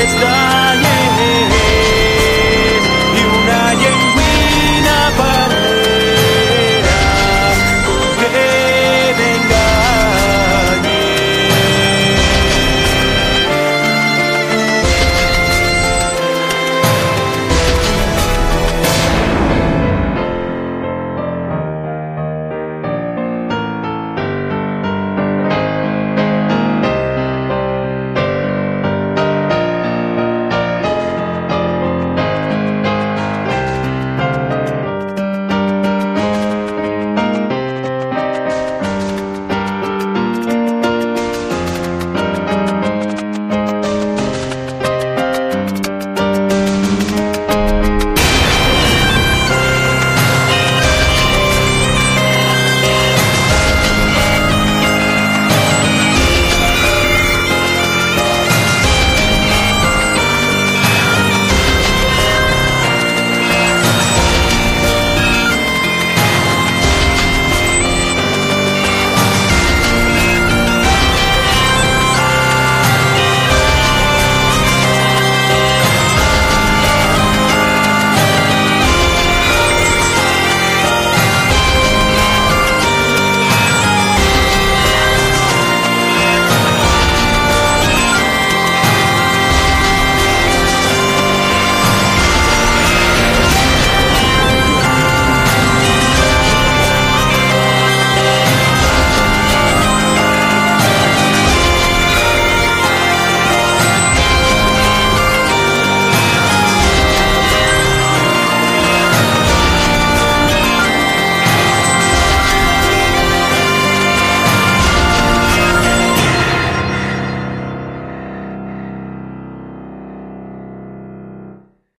It's the.